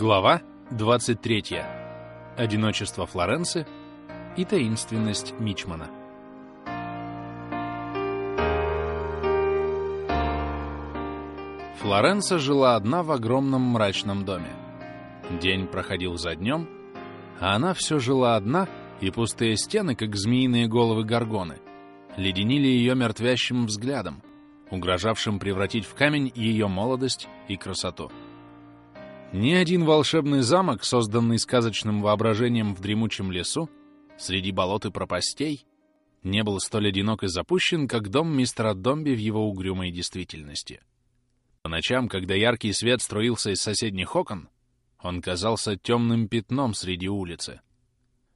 Глава 23. Одиночество Флоренции и таинственность Мичмана. Флоренса жила одна в огромном мрачном доме. День проходил за днем, а она все жила одна, и пустые стены, как змеиные головы горгоны, леденили ее мертвящим взглядом, угрожавшим превратить в камень ее молодость и красоту. Ни один волшебный замок, созданный сказочным воображением в дремучем лесу, среди болот и пропастей, не был столь одинок и запущен, как дом мистера Домби в его угрюмой действительности. По ночам, когда яркий свет струился из соседних окон, он казался темным пятном среди улицы.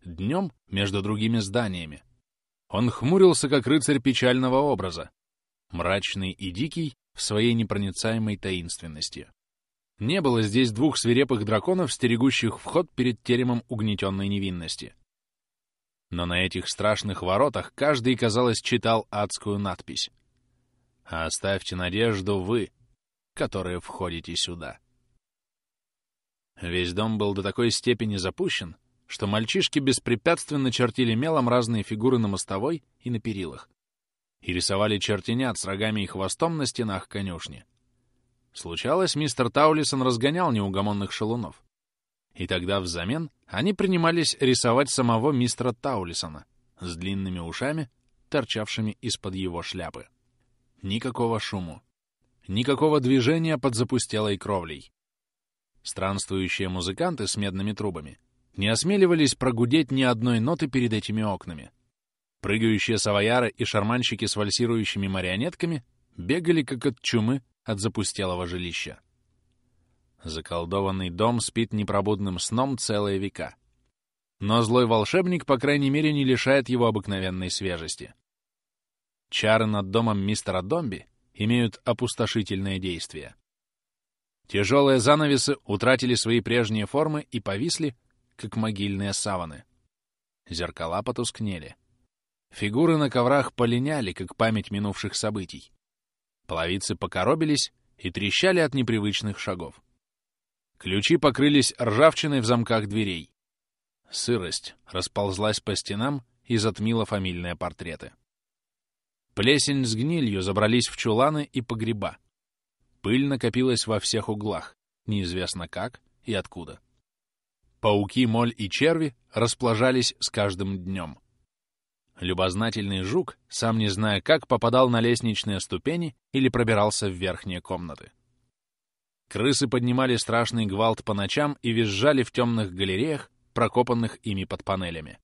Днем, между другими зданиями, он хмурился, как рыцарь печального образа, мрачный и дикий в своей непроницаемой таинственности. Не было здесь двух свирепых драконов, стерегущих вход перед теремом угнетенной невинности. Но на этих страшных воротах каждый, казалось, читал адскую надпись. «Оставьте надежду вы, которые входите сюда». Весь дом был до такой степени запущен, что мальчишки беспрепятственно чертили мелом разные фигуры на мостовой и на перилах и рисовали чертенят с рогами и хвостом на стенах конюшни. Случалось, мистер Таулисон разгонял неугомонных шалунов. И тогда взамен они принимались рисовать самого мистера Таулисона с длинными ушами, торчавшими из-под его шляпы. Никакого шуму. Никакого движения под запустелой кровлей. Странствующие музыканты с медными трубами не осмеливались прогудеть ни одной ноты перед этими окнами. Прыгающие савояры и шарманщики с вальсирующими марионетками бегали, как от чумы, от запустелого жилища. Заколдованный дом спит непробудным сном целые века. Но злой волшебник, по крайней мере, не лишает его обыкновенной свежести. Чары над домом мистера Домби имеют опустошительное действие. Тяжелые занавесы утратили свои прежние формы и повисли, как могильные саваны. Зеркала потускнели. Фигуры на коврах полиняли, как память минувших событий. Половицы покоробились и трещали от непривычных шагов. Ключи покрылись ржавчиной в замках дверей. Сырость расползлась по стенам и затмила фамильные портреты. Плесень с гнилью забрались в чуланы и погреба. Пыль накопилась во всех углах, неизвестно как и откуда. Пауки, моль и черви расплажались с каждым днем. Любознательный жук, сам не зная как, попадал на лестничные ступени или пробирался в верхние комнаты. Крысы поднимали страшный гвалт по ночам и визжали в темных галереях, прокопанных ими под панелями.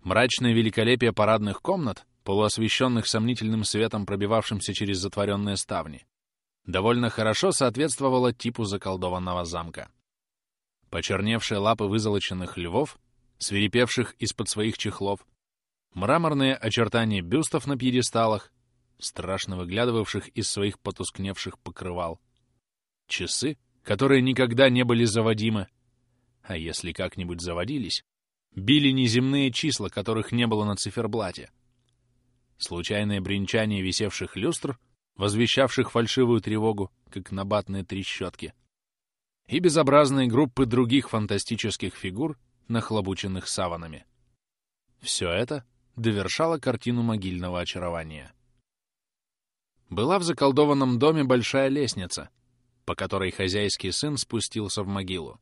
Мрачное великолепие парадных комнат, полуосвещенных сомнительным светом, пробивавшимся через затворенные ставни, довольно хорошо соответствовало типу заколдованного замка. Почерневшие лапы вызолоченных львов, свирепевших из-под своих чехлов, мраморные очертания бюстов на пьедесталах, страшно выглядывавших из своих потускневших покрывал, часы, которые никогда не были заводимы, а если как-нибудь заводились, били неземные числа, которых не было на циферблате. Случайное бренчание висевших люстр, возвещавших фальшивую тревогу, как набатные трещотки, и безобразные группы других фантастических фигур, нахлобученных саванами. Все это — довершала картину могильного очарования. Была в заколдованном доме большая лестница, по которой хозяйский сын спустился в могилу.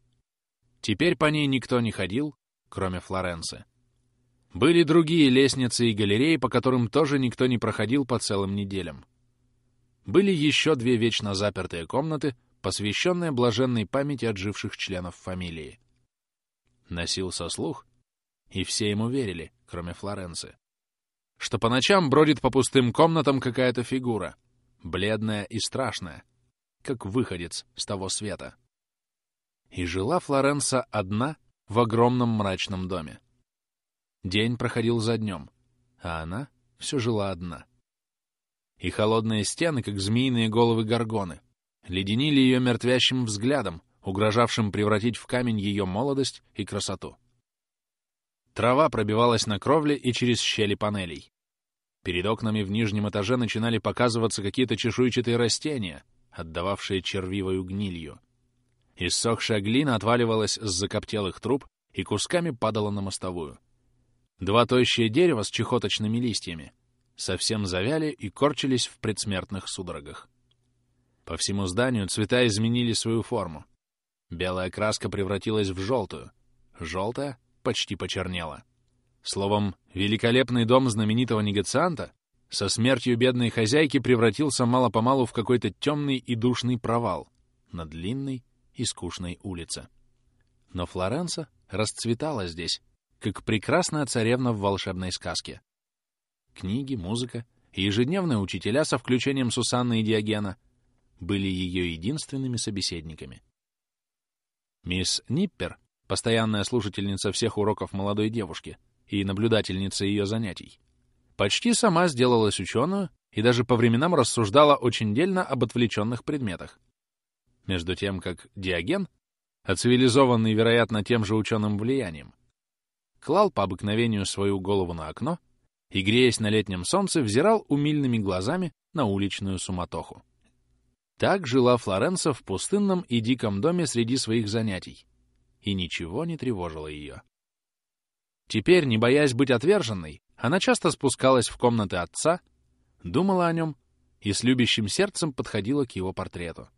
Теперь по ней никто не ходил, кроме Флоренции. Были другие лестницы и галереи, по которым тоже никто не проходил по целым неделям. Были еще две вечно запертые комнаты, посвященные блаженной памяти отживших членов фамилии. Носился слух, и все ему верили, кроме Флоренции, что по ночам бродит по пустым комнатам какая-то фигура, бледная и страшная, как выходец с того света. И жила Флоренса одна в огромном мрачном доме. День проходил за днем, а она все жила одна. И холодные стены, как змеиные головы горгоны, леденили ее мертвящим взглядом, угрожавшим превратить в камень ее молодость и красоту. Трава пробивалась на кровле и через щели панелей. Перед окнами в нижнем этаже начинали показываться какие-то чешуйчатые растения, отдававшие червивою гнилью. Иссохшая глина отваливалась с закоптелых труб и кусками падала на мостовую. Два тощие дерева с чехоточными листьями совсем завяли и корчились в предсмертных судорогах. По всему зданию цвета изменили свою форму. Белая краска превратилась в желтую, желтая почти почернела. Словом, великолепный дом знаменитого негацианта со смертью бедной хозяйки превратился мало-помалу в какой-то темный и душный провал на длинной и скучной улице. Но Флоренса расцветала здесь, как прекрасная царевна в волшебной сказке. Книги, музыка и ежедневные учителя со включением Сусанны и Диогена были ее единственными собеседниками. Мисс Ниппер, постоянная слушательница всех уроков молодой девушки и наблюдательница ее занятий, почти сама сделалась ученую и даже по временам рассуждала очень дельно об отвлеченных предметах. Между тем, как Диоген, оцивилизованный, вероятно, тем же ученым влиянием, клал по обыкновению свою голову на окно и, греясь на летнем солнце, взирал умильными глазами на уличную суматоху. Так жила Флоренса в пустынном и диком доме среди своих занятий, и ничего не тревожило ее. Теперь, не боясь быть отверженной, она часто спускалась в комнаты отца, думала о нем и с любящим сердцем подходила к его портрету.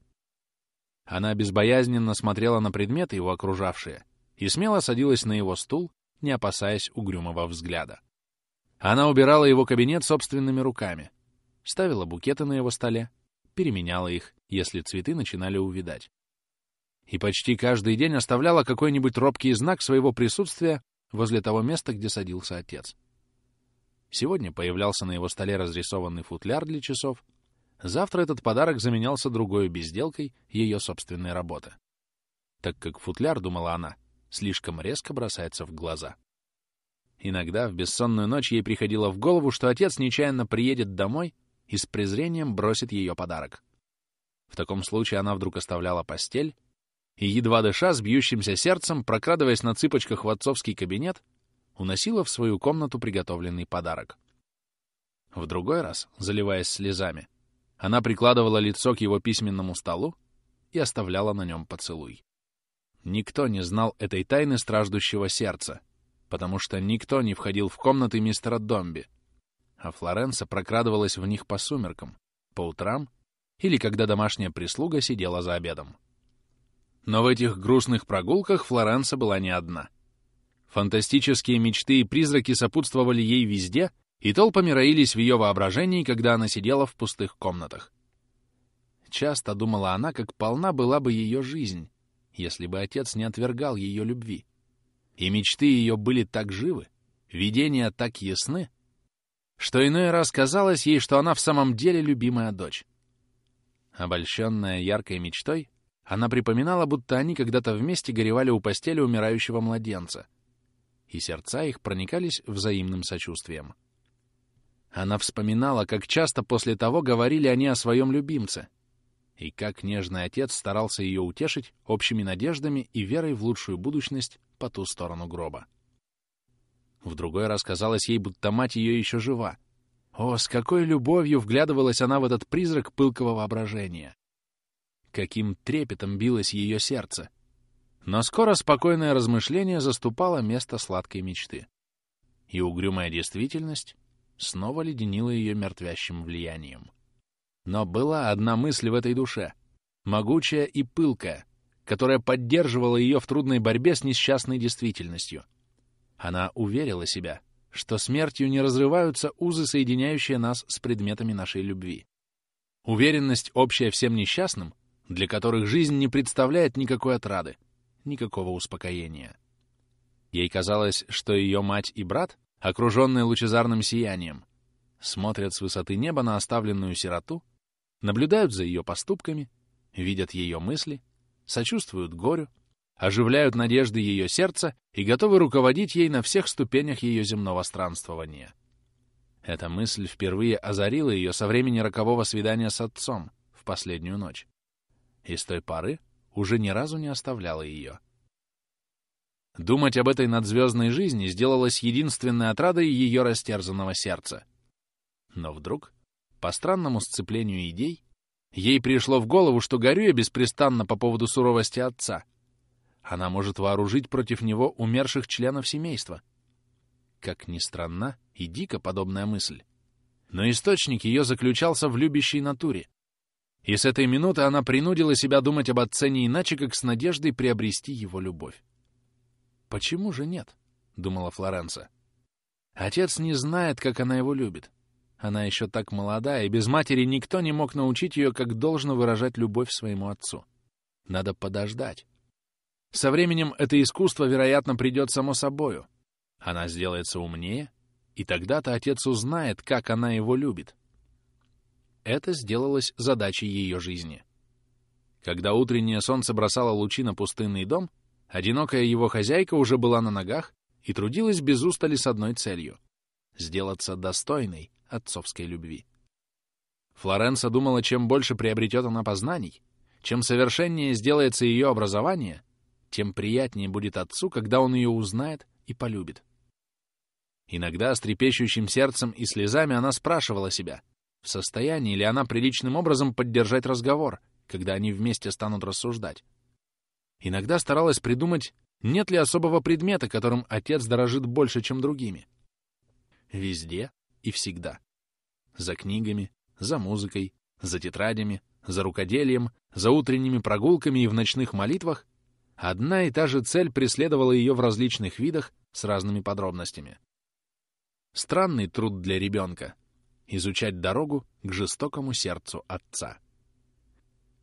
Она безбоязненно смотрела на предметы, его окружавшие, и смело садилась на его стул, не опасаясь угрюмого взгляда. Она убирала его кабинет собственными руками, ставила букеты на его столе, переменяла их, если цветы начинали увидать. И почти каждый день оставляла какой-нибудь робкий знак своего присутствия возле того места, где садился отец. Сегодня появлялся на его столе разрисованный футляр для часов, завтра этот подарок заменялся другой безделкой ее собственной работы. Так как футляр, думала она, слишком резко бросается в глаза. Иногда в бессонную ночь ей приходило в голову, что отец нечаянно приедет домой и с презрением бросит ее подарок. В таком случае она вдруг оставляла постель и, едва дыша, с бьющимся сердцем, прокрадываясь на цыпочках в отцовский кабинет, уносила в свою комнату приготовленный подарок. В другой раз, заливаясь слезами, она прикладывала лицо к его письменному столу и оставляла на нем поцелуй. Никто не знал этой тайны страждущего сердца, потому что никто не входил в комнаты мистера Домби, а Флоренса прокрадывалась в них по сумеркам, по утрам или когда домашняя прислуга сидела за обедом. Но в этих грустных прогулках Флоренса была не одна. Фантастические мечты и призраки сопутствовали ей везде и толпами роились в ее воображении, когда она сидела в пустых комнатах. Часто думала она, как полна была бы ее жизнь, если бы отец не отвергал ее любви. И мечты ее были так живы, видения так ясны, что иной раз казалось ей, что она в самом деле любимая дочь. Обольщенная яркой мечтой, она припоминала, будто они когда-то вместе горевали у постели умирающего младенца, и сердца их проникались взаимным сочувствием. Она вспоминала, как часто после того говорили они о своем любимце, и как нежный отец старался ее утешить общими надеждами и верой в лучшую будущность по ту сторону гроба. В другой раз казалось ей, будто мать ее еще жива. О, с какой любовью вглядывалась она в этот призрак пылкого воображения! Каким трепетом билось ее сердце! Но скоро спокойное размышление заступало место сладкой мечты. И угрюмая действительность снова леденила ее мертвящим влиянием. Но была одна мысль в этой душе, могучая и пылкая, которая поддерживала ее в трудной борьбе с несчастной действительностью — она уверила себя, что смертью не разрываются узы, соединяющие нас с предметами нашей любви. Уверенность, общая всем несчастным, для которых жизнь не представляет никакой отрады, никакого успокоения. Ей казалось, что ее мать и брат, окруженные лучезарным сиянием, смотрят с высоты неба на оставленную сироту, наблюдают за ее поступками, видят ее мысли, сочувствуют горю, оживляют надежды ее сердца и готовы руководить ей на всех ступенях ее земного странствования. Эта мысль впервые озарила ее со времени рокового свидания с отцом в последнюю ночь. И с той поры уже ни разу не оставляла ее. Думать об этой надзвездной жизни сделалось единственной отрадой ее растерзанного сердца. Но вдруг, по странному сцеплению идей, Ей пришло в голову, что горюя беспрестанно по поводу суровости отца, она может вооружить против него умерших членов семейства. Как ни странна и дико подобная мысль. Но источник ее заключался в любящей натуре. И с этой минуты она принудила себя думать об отце не иначе, как с надеждой приобрести его любовь. «Почему же нет?» — думала Флоренса. «Отец не знает, как она его любит. Она еще так молода, и без матери никто не мог научить ее, как должно выражать любовь своему отцу. Надо подождать. Со временем это искусство, вероятно, придет само собою. Она сделается умнее, и тогда-то отец узнает, как она его любит. Это сделалось задачей ее жизни. Когда утреннее солнце бросало лучи на пустынный дом, одинокая его хозяйка уже была на ногах и трудилась без устали с одной целью — сделаться достойной отцовской любви. Флоренса думала, чем больше приобретет она познаний, чем совершеннее сделается ее образование, тем приятнее будет отцу, когда он ее узнает и полюбит. Иногда с трепещущим сердцем и слезами она спрашивала себя, в состоянии ли она приличным образом поддержать разговор, когда они вместе станут рассуждать. Иногда старалась придумать, нет ли особого предмета, которым отец дорожит больше, чем другими. Везде и всегда. За книгами, за музыкой, за тетрадями, за рукоделием, за утренними прогулками и в ночных молитвах одна и та же цель преследовала ее в различных видах с разными подробностями. Странный труд для ребенка — изучать дорогу к жестокому сердцу отца.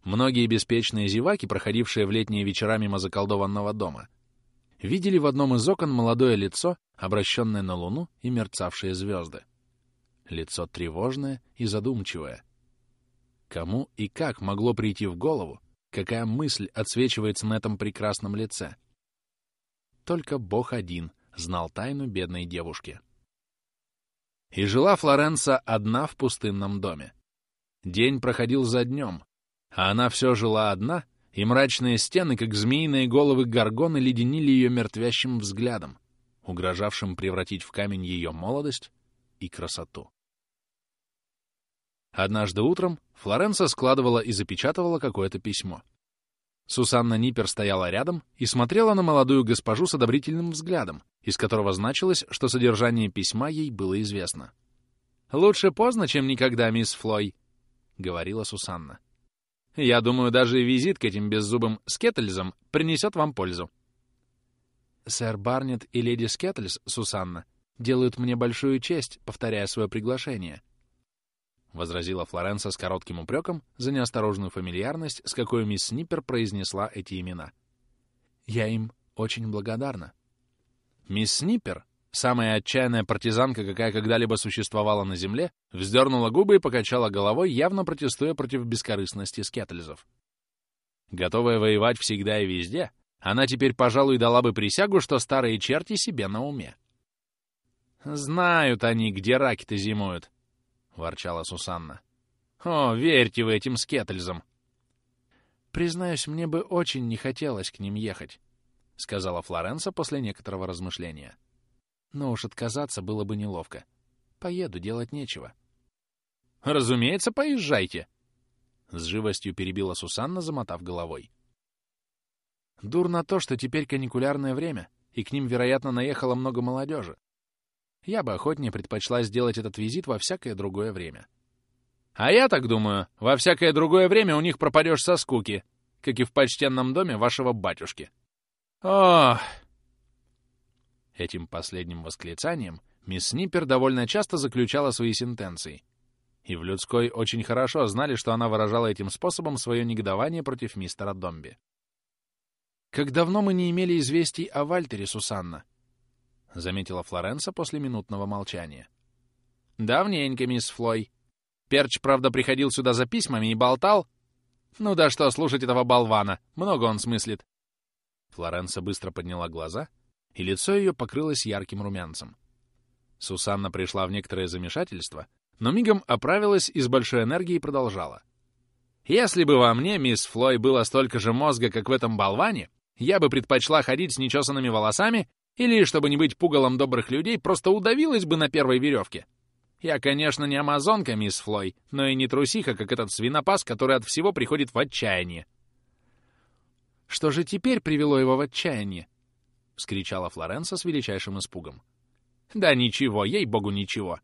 Многие беспечные зеваки, проходившие в летние вечера мимо заколдованного дома, видели в одном из окон молодое лицо, обращенное на луну и мерцавшие звезды. Лицо тревожное и задумчивое. Кому и как могло прийти в голову, какая мысль отсвечивается на этом прекрасном лице? Только Бог один знал тайну бедной девушки. И жила Флоренса одна в пустынном доме. День проходил за днем, а она все жила одна, и мрачные стены, как змеиные головы горгоны, леденили ее мертвящим взглядом, угрожавшим превратить в камень ее молодость и красоту. Однажды утром Флоренса складывала и запечатывала какое-то письмо. Сусанна Ниппер стояла рядом и смотрела на молодую госпожу с одобрительным взглядом, из которого значилось, что содержание письма ей было известно. «Лучше поздно, чем никогда, мисс Флой», — говорила Сусанна. «Я думаю, даже визит к этим беззубым скеттельзам принесет вам пользу». «Сэр Барнетт и леди Скеттельс, Сусанна, делают мне большую честь, повторяя свое приглашение», — возразила Флоренса с коротким упреком за неосторожную фамильярность, с какой мисс Сниппер произнесла эти имена. «Я им очень благодарна». Мисс Сниппер, самая отчаянная партизанка, какая когда-либо существовала на Земле, вздернула губы и покачала головой, явно протестуя против бескорыстности скеттельзов. Готовая воевать всегда и везде, она теперь, пожалуй, дала бы присягу, что старые черти себе на уме. «Знают они, где раки-то зимуют», — ворчала Сусанна. «О, верьте вы этим скеттельзам!» «Признаюсь, мне бы очень не хотелось к ним ехать», — сказала Флоренса после некоторого размышления. «Но уж отказаться было бы неловко. Поеду, делать нечего». «Разумеется, поезжайте!» С живостью перебила Сусанна, замотав головой. «Дурно то, что теперь каникулярное время, и к ним, вероятно, наехало много молодежи. Я бы охотнее предпочла сделать этот визит во всякое другое время». «А я так думаю, во всякое другое время у них пропадешь со скуки, как и в почтенном доме вашего батюшки», Ох! Этим последним восклицанием мисс Сниппер довольно часто заключала свои сентенции. И в людской очень хорошо знали, что она выражала этим способом свое негодование против мистера Домби. «Как давно мы не имели известий о Вальтере, Сусанна?» — заметила Флоренса после минутного молчания. «Давненько, мисс Флой. Перч, правда, приходил сюда за письмами и болтал. Ну да что слушать этого болвана, много он смыслит. Флоренса быстро подняла глаза, и лицо ее покрылось ярким румянцем. Сусанна пришла в некоторое замешательство, но мигом оправилась и с большой энергией продолжала. «Если бы во мне, мисс Флой, было столько же мозга, как в этом болване, я бы предпочла ходить с нечесанными волосами или, чтобы не быть пугалом добрых людей, просто удавилась бы на первой веревке. Я, конечно, не амазонка, мисс Флой, но и не трусиха, как этот свинопас, который от всего приходит в отчаяние. «Что же теперь привело его в отчаяние?» — вскричала Флоренса с величайшим испугом. «Да ничего, ей-богу, ничего.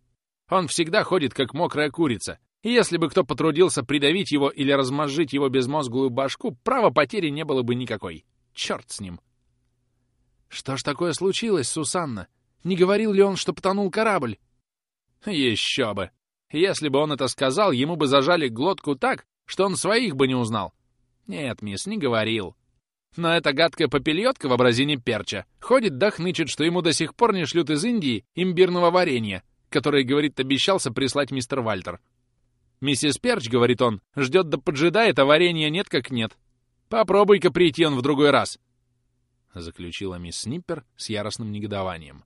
Он всегда ходит, как мокрая курица, и если бы кто потрудился придавить его или размозжить его безмозглую башку, права потери не было бы никакой. Черт с ним!» «Что ж такое случилось, Сусанна? Не говорил ли он, что потонул корабль?» «Еще бы! Если бы он это сказал, ему бы зажали глотку так, что он своих бы не узнал. Нет, мисс, не говорил. Но эта гадкая попельотка в образине перча ходит да хнычет, что ему до сих пор не шлют из Индии имбирного варенья, которое, говорит, обещался прислать мистер Вальтер. Миссис Перч, говорит он, ждет да поджидает, а варенья нет как нет. Попробуй-ка прийти он в другой раз. Заключила мисс Сниппер с яростным негодованием.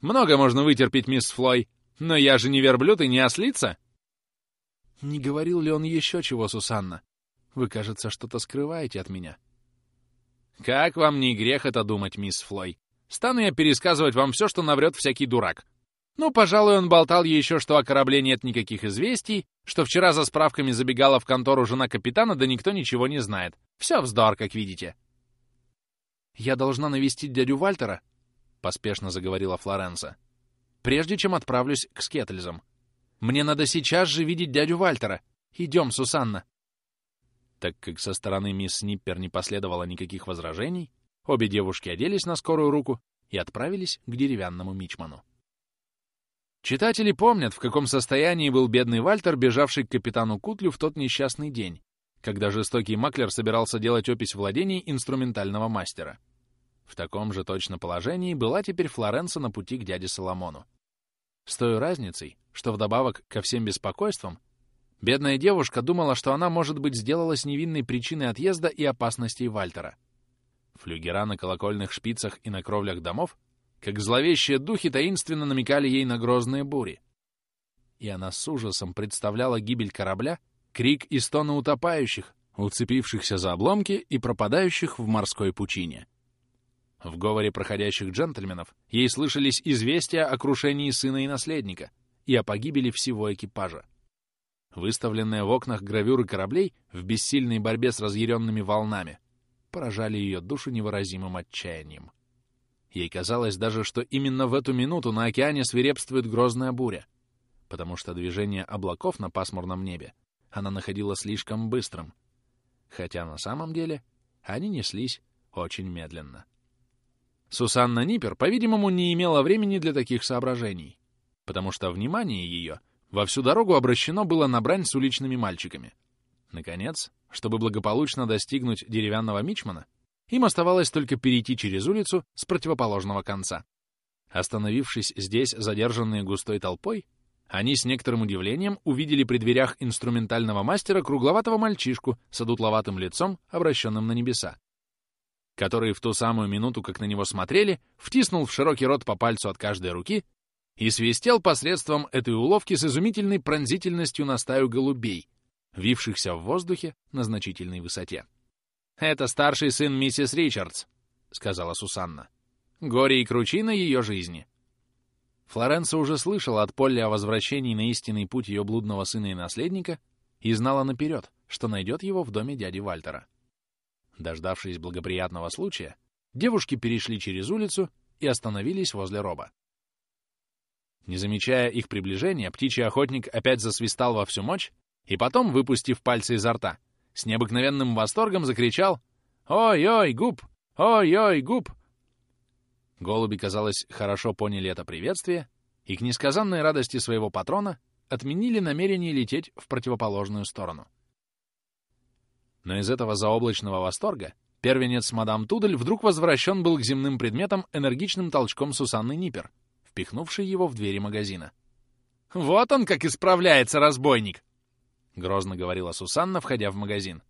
Много можно вытерпеть, мисс Флой, но я же не верблюд и не ослица. Не говорил ли он еще чего, Сусанна? Вы, кажется, что-то скрываете от меня. Как вам не грех это думать, мисс Флой? Стану я пересказывать вам все, что наврет всякий дурак. Ну, пожалуй, он болтал еще, что о корабле нет никаких известий, что вчера за справками забегала в контору жена капитана, да никто ничего не знает. Все вздор, как видите. «Я должна навестить дядю Вальтера», — поспешно заговорила Флоренса, «прежде чем отправлюсь к Скеттельзам. Мне надо сейчас же видеть дядю Вальтера. Идем, Сусанна». Так как со стороны мисс Сниппер не последовало никаких возражений, обе девушки оделись на скорую руку и отправились к деревянному мичману. Читатели помнят, в каком состоянии был бедный Вальтер, бежавший к капитану Кутлю в тот несчастный день, когда жестокий маклер собирался делать опись владений инструментального мастера. В таком же точно положении была теперь Флоренса на пути к дяде Соломону. С той разницей, что вдобавок ко всем беспокойствам, Бедная девушка думала, что она, может быть, сделалась невинной причиной отъезда и опасностей Вальтера. Флюгера на колокольных шпицах и на кровлях домов, как зловещие духи, таинственно намекали ей на грозные бури. И она с ужасом представляла гибель корабля, крик и стоны утопающих, уцепившихся за обломки и пропадающих в морской пучине. В говоре проходящих джентльменов ей слышались известия о крушении сына и наследника и о погибели всего экипажа. Выставленные в окнах гравюры кораблей в бессильной борьбе с разъяренными волнами поражали ее душу невыразимым отчаянием. Ей казалось даже, что именно в эту минуту на океане свирепствует грозная буря, потому что движение облаков на пасмурном небе она находила слишком быстрым, хотя на самом деле они неслись очень медленно. Сусанна Ниппер, по-видимому, не имела времени для таких соображений, потому что внимание ее — во всю дорогу обращено было на брань с уличными мальчиками. Наконец, чтобы благополучно достигнуть деревянного мичмана, им оставалось только перейти через улицу с противоположного конца. Остановившись здесь, задержанные густой толпой, они с некоторым удивлением увидели при дверях инструментального мастера кругловатого мальчишку с одутловатым лицом, обращенным на небеса, который в ту самую минуту, как на него смотрели, втиснул в широкий рот по пальцу от каждой руки и свистел посредством этой уловки с изумительной пронзительностью на стаю голубей, вившихся в воздухе на значительной высоте. «Это старший сын миссис Ричардс», — сказала Сусанна. «Горе и кручина ее жизни». Флоренса уже слышала от Полли о возвращении на истинный путь ее блудного сына и наследника и знала наперед, что найдет его в доме дяди Вальтера. Дождавшись благоприятного случая, девушки перешли через улицу и остановились возле роба. Не замечая их приближения, птичий охотник опять засвистал во всю мощь и потом, выпустив пальцы изо рта, с необыкновенным восторгом закричал «Ой-ой, губ! Ой-ой, губ!» Голуби, казалось, хорошо поняли это приветствие и к несказанной радости своего патрона отменили намерение лететь в противоположную сторону. Но из этого заоблачного восторга первенец мадам Тудель вдруг возвращен был к земным предметам энергичным толчком Сусанны Ниппер — впихнувший его в двери магазина. «Вот он как исправляется, разбойник!» — грозно говорила Сусанна, входя в магазин.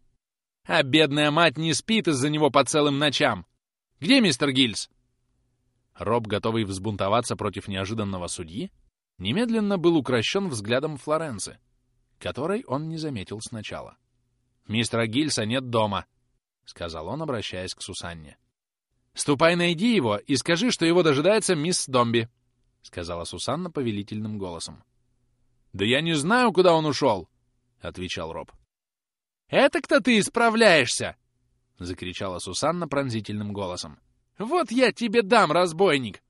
«А бедная мать не спит из-за него по целым ночам! Где мистер Гильз?» Роб, готовый взбунтоваться против неожиданного судьи, немедленно был укращен взглядом Флоренции, которой он не заметил сначала. «Мистера Гильса нет дома», — сказал он, обращаясь к Сусанне. «Ступай найди его и скажи, что его дожидается мисс Домби». — сказала Сусанна повелительным голосом. «Да я не знаю, куда он ушел!» — отвечал Роб. «Это кто ты исправляешься?» — закричала Сусанна пронзительным голосом. «Вот я тебе дам, разбойник!»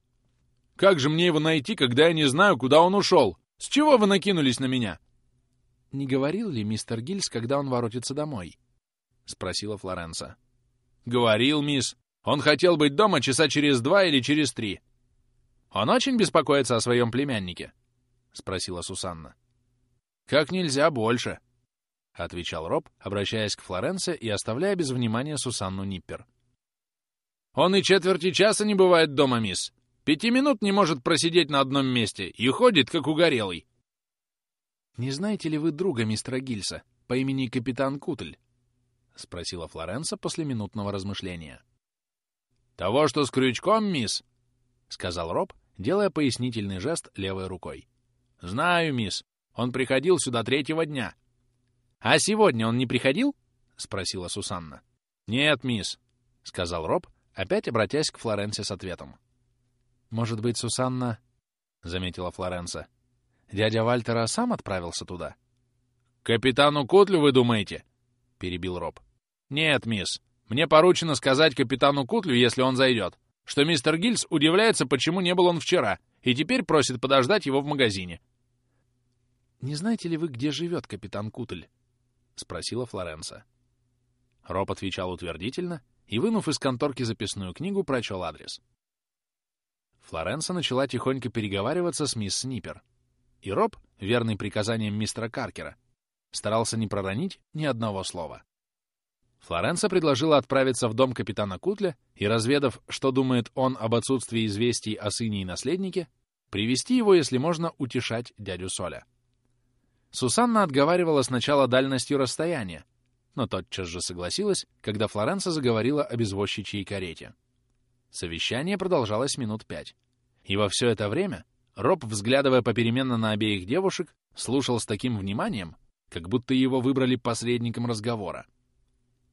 «Как же мне его найти, когда я не знаю, куда он ушел? С чего вы накинулись на меня?» «Не говорил ли мистер Гильс, когда он воротится домой?» — спросила Флоренса. «Говорил, мисс. Он хотел быть дома часа через два или через три». «Он очень беспокоится о своем племяннике?» — спросила Сусанна. «Как нельзя больше», — отвечал Роб, обращаясь к Флоренсе и оставляя без внимания Сусанну Ниппер. «Он и четверти часа не бывает дома, мисс. Пяти минут не может просидеть на одном месте и ходит, как угорелый». «Не знаете ли вы друга мистера Гильса по имени капитан Кутль?» — спросила Флоренса после минутного размышления. «Того, что с крючком, мисс?» — сказал Роб, делая пояснительный жест левой рукой. «Знаю, мисс. Он приходил сюда третьего дня». «А сегодня он не приходил?» — спросила Сусанна. «Нет, мисс», — сказал Роб, опять обратясь к Флоренсе с ответом. «Может быть, Сусанна...» — заметила Флоренса. «Дядя Вальтера сам отправился туда?» «Капитану Котлю, вы думаете?» — перебил Роб. «Нет, мисс. Мне поручено сказать капитану Кутлю, если он зайдет, что мистер Гильс удивляется, почему не был он вчера, и теперь просит подождать его в магазине». «Не знаете ли вы, где живет капитан Кутль?» — спросила Флоренса. Роб отвечал утвердительно и, вынув из конторки записную книгу, прочел адрес. Флоренса начала тихонько переговариваться с мисс Снипер. И Роб, верный приказаниям мистера Каркера, старался не проронить ни одного слова. Флоренса предложила отправиться в дом капитана Кутля и, разведав, что думает он об отсутствии известий о сыне и наследнике, привести его, если можно, утешать дядю Соля. Сусанна отговаривала сначала дальностью расстояния, но тотчас же согласилась, когда Флоренса заговорила о безвозчичьей карете. Совещание продолжалось минут пять. И во все это время Роб, взглядывая попеременно на обеих девушек, слушал с таким вниманием, как будто его выбрали посредником разговора.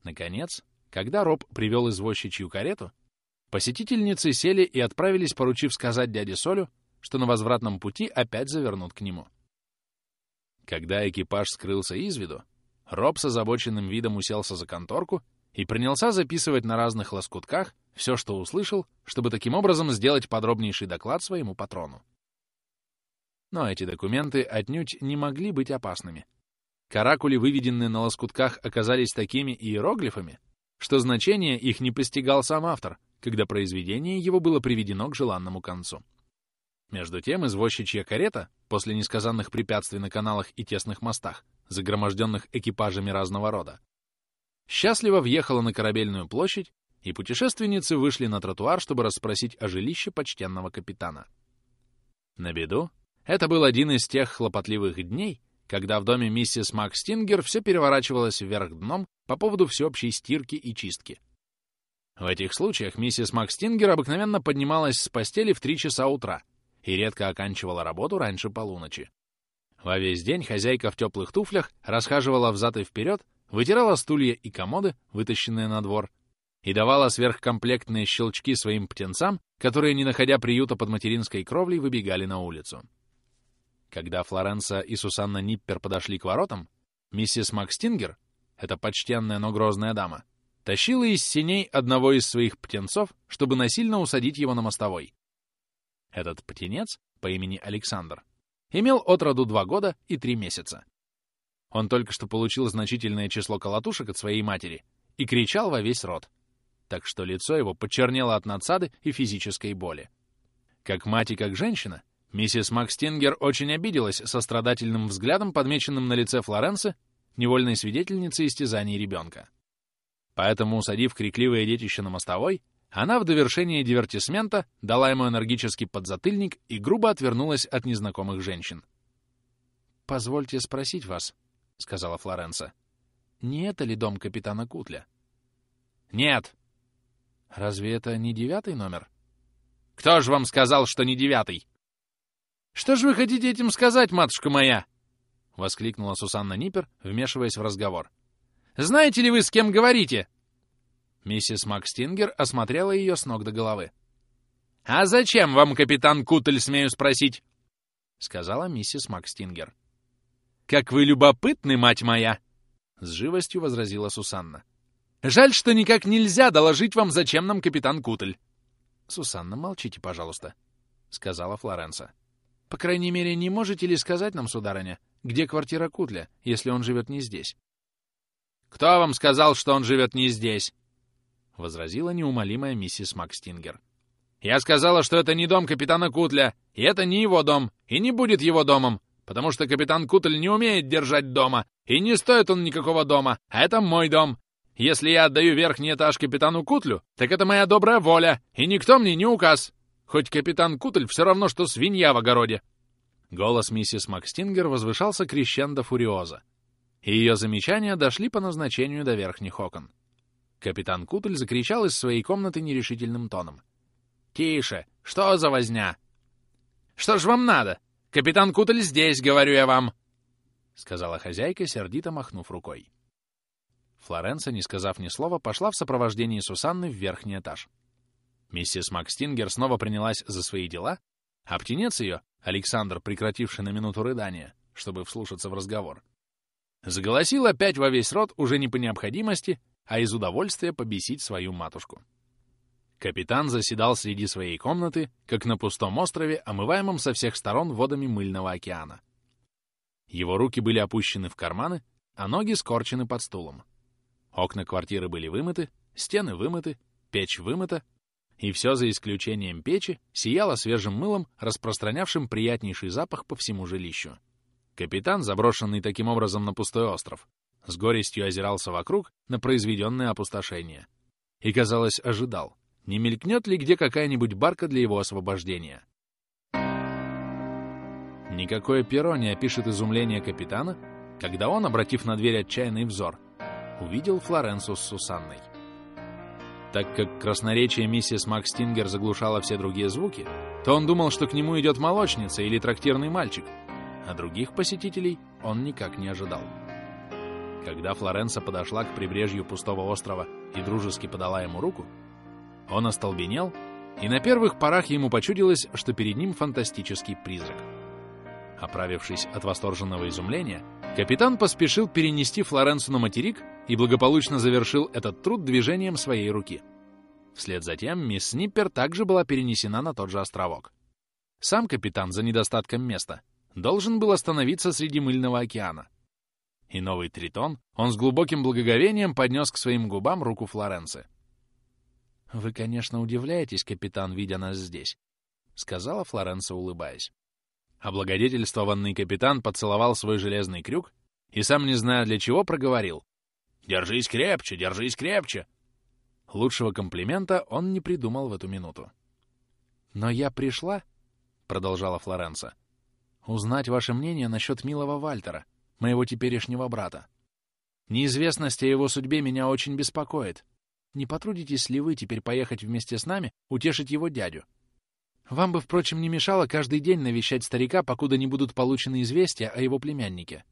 Наконец, когда Роб привел извозчичью карету, посетительницы сели и отправились, поручив сказать дяде Солю, что на возвратном пути опять завернут к нему. Когда экипаж скрылся из виду, Роб с озабоченным видом уселся за конторку и принялся записывать на разных лоскутках все, что услышал, чтобы таким образом сделать подробнейший доклад своему патрону. Но эти документы отнюдь не могли быть опасными. Каракули, выведенные на лоскутках, оказались такими иероглифами, что значение их не постигал сам автор, когда произведение его было приведено к желанному концу. Между тем, извозчичья карета, после несказанных препятствий на каналах и тесных мостах, загроможденных экипажами разного рода, счастливо въехала на корабельную площадь, и путешественницы вышли на тротуар, чтобы расспросить о жилище почтенного капитана. На беду, это был один из тех хлопотливых дней, когда в доме миссис Макстингер все переворачивалось вверх дном по поводу всеобщей стирки и чистки. В этих случаях миссис Макстингер обыкновенно поднималась с постели в три часа утра и редко оканчивала работу раньше полуночи. Во весь день хозяйка в теплых туфлях расхаживала взад и вперед, вытирала стулья и комоды, вытащенные на двор, и давала сверхкомплектные щелчки своим птенцам, которые, не находя приюта под материнской кровлей, выбегали на улицу. Когда Флоренса и Сусанна Ниппер подошли к воротам, миссис Макстингер, эта почтенная, но грозная дама, тащила из синей одного из своих птенцов, чтобы насильно усадить его на мостовой. Этот птенец, по имени Александр, имел от роду два года и три месяца. Он только что получил значительное число колотушек от своей матери и кричал во весь рот, так что лицо его почернело от надсады и физической боли. Как мать и как женщина, Миссис Макстингер очень обиделась со страдательным взглядом, подмеченным на лице Флоренса, невольной свидетельницы истязаний ребенка. Поэтому, усадив крикливое детище на мостовой, она в довершение дивертисмента дала ему энергический подзатыльник и грубо отвернулась от незнакомых женщин. «Позвольте спросить вас», — сказала Флоренса, — «не это ли дом капитана Кутля?» «Нет». «Разве это не девятый номер?» «Кто же вам сказал, что не девятый?» «Что же вы хотите этим сказать, матушка моя?» — воскликнула Сусанна Ниппер, вмешиваясь в разговор. «Знаете ли вы, с кем говорите?» Миссис Макстингер осмотрела ее с ног до головы. «А зачем вам, капитан Кутль, смею спросить?» — сказала миссис Макстингер. «Как вы любопытны, мать моя!» — с живостью возразила Сусанна. «Жаль, что никак нельзя доложить вам, зачем нам капитан Кутль». «Сусанна, молчите, пожалуйста», — сказала Флоренса. «По крайней мере, не можете ли сказать нам, сударыня, где квартира Кутля, если он живет не здесь?» «Кто вам сказал, что он живет не здесь?» — возразила неумолимая миссис Макстингер. «Я сказала, что это не дом капитана Кутля, и это не его дом, и не будет его домом, потому что капитан Кутль не умеет держать дома, и не стоит он никакого дома, а это мой дом. Если я отдаю верхний этаж капитану Кутлю, так это моя добрая воля, и никто мне не указ. Хоть капитан Кутль все равно, что свинья в огороде». Голос миссис Макстингер возвышался крещендо фуриоза и ее замечания дошли по назначению до верхних окон. Капитан Кутль закричал из своей комнаты нерешительным тоном. «Тише! Что за возня?» «Что ж вам надо? Капитан Кутль здесь, говорю я вам!» — сказала хозяйка, сердито махнув рукой. Флоренса, не сказав ни слова, пошла в сопровождении Сусанны в верхний этаж. Миссис Макстингер снова принялась за свои дела, а птенец ее, Александр, прекративший на минуту рыдания, чтобы вслушаться в разговор, Заголосил опять во весь рот уже не по необходимости, а из удовольствия побесить свою матушку. Капитан заседал среди своей комнаты, как на пустом острове, омываемом со всех сторон водами мыльного океана. Его руки были опущены в карманы, а ноги скорчены под стулом. Окна квартиры были вымыты, стены вымыты, печь вымыта, и все за исключением печи сияло свежим мылом, распространявшим приятнейший запах по всему жилищу. Капитан, заброшенный таким образом на пустой остров, с горестью озирался вокруг на произведенное опустошение. И, казалось, ожидал, не мелькнет ли где какая-нибудь барка для его освобождения. Никакое перо не опишет изумление капитана, когда он, обратив на дверь отчаянный взор, увидел Флоренсу с Сусанной. Так как красноречие миссис Макстингер заглушало все другие звуки, то он думал, что к нему идет молочница или трактирный мальчик — а других посетителей он никак не ожидал. Когда Флоренса подошла к прибрежью пустого острова и дружески подала ему руку, он остолбенел, и на первых порах ему почудилось, что перед ним фантастический призрак. Оправившись от восторженного изумления, капитан поспешил перенести Флоренсу на материк и благополучно завершил этот труд движением своей руки. Вслед за тем мисс Сниппер также была перенесена на тот же островок. Сам капитан за недостатком места должен был остановиться среди мыльного океана. И новый тритон он с глубоким благоговением поднес к своим губам руку Флоренции. «Вы, конечно, удивляетесь, капитан, видя нас здесь», — сказала Флоренция, улыбаясь. Облагодетельствованный капитан поцеловал свой железный крюк и, сам не зная для чего, проговорил. «Держись крепче, держись крепче!» Лучшего комплимента он не придумал в эту минуту. «Но я пришла», — продолжала Флоренция, узнать ваше мнение насчет милого Вальтера, моего теперешнего брата. Неизвестность о его судьбе меня очень беспокоит. Не потрудитесь ли вы теперь поехать вместе с нами, утешить его дядю? Вам бы, впрочем, не мешало каждый день навещать старика, покуда не будут получены известия о его племяннике.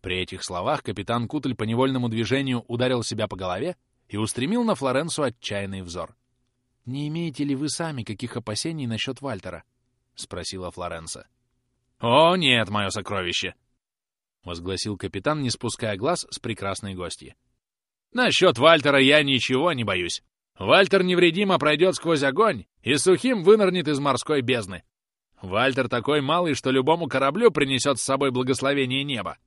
При этих словах капитан Кутль по невольному движению ударил себя по голове и устремил на Флоренцу отчаянный взор. «Не имеете ли вы сами каких опасений насчет Вальтера?» — спросила Флоренса. «О, нет, мое сокровище!» — возгласил капитан, не спуская глаз с прекрасной гостьи. «Насчет Вальтера я ничего не боюсь. Вальтер невредимо пройдет сквозь огонь и сухим вынырнет из морской бездны. Вальтер такой малый, что любому кораблю принесет с собой благословение неба».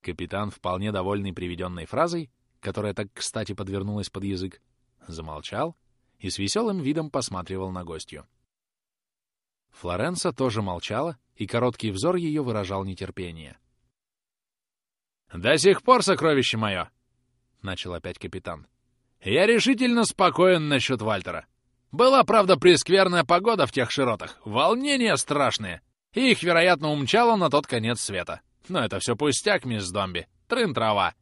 Капитан, вполне довольный приведенной фразой, которая так кстати подвернулась под язык, замолчал и с веселым видом посматривал на гостью. Флоренса тоже молчала, и короткий взор ее выражал нетерпение. «До сих пор, сокровище мое!» — начал опять капитан. «Я решительно спокоен насчет Вальтера. Была, правда, прескверная погода в тех широтах, волнения страшные, и их, вероятно, умчало на тот конец света. Но это все пустяк, мисс Домби, трын-трава.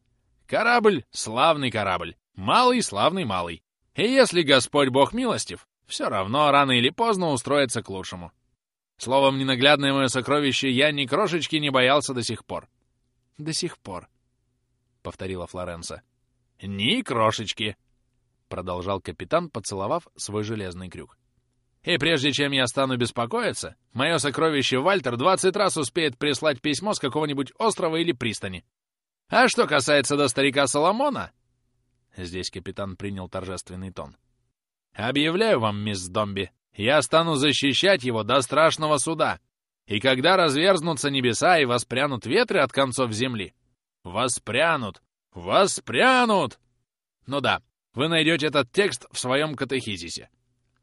Корабль — славный корабль, малый — славный малый. И если Господь Бог милостив, все равно рано или поздно устроится к лучшему. Словом, ненаглядное мое сокровище, я ни крошечки не боялся до сих пор. — До сих пор, — повторила Флоренса. — Ни крошечки, — продолжал капитан, поцеловав свой железный крюк. — И прежде чем я стану беспокоиться, мое сокровище Вальтер 20 раз успеет прислать письмо с какого-нибудь острова или пристани. А что касается до старика Соломона...» Здесь капитан принял торжественный тон. «Объявляю вам, мисс Домби, я стану защищать его до страшного суда. И когда разверзнутся небеса и воспрянут ветры от концов земли, воспрянут, воспрянут! Ну да, вы найдете этот текст в своем катехизисе.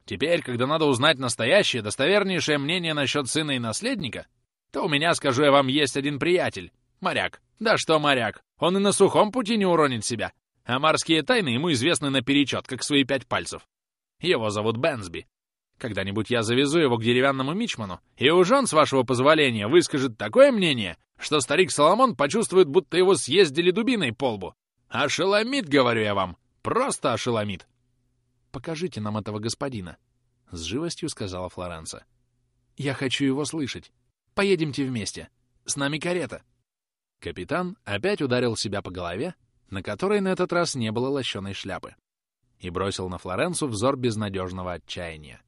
Теперь, когда надо узнать настоящее, достовернейшее мнение насчет сына и наследника, то у меня, скажу я вам, есть один приятель, моряк. Да что моряк, он и на сухом пути не уронит себя, а морские тайны ему известны наперечет, как свои пять пальцев. Его зовут Бенсби. Когда-нибудь я завезу его к деревянному мичману, и уж он, с вашего позволения, выскажет такое мнение, что старик Соломон почувствует, будто его съездили дубиной по лбу. Ошеломит, говорю я вам, просто ошеломит. «Покажите нам этого господина», — с живостью сказала Флоренса. «Я хочу его слышать. Поедемте вместе. С нами карета». Капитан опять ударил себя по голове, на которой на этот раз не было лощеной шляпы, и бросил на Флоренцу взор безнадежного отчаяния.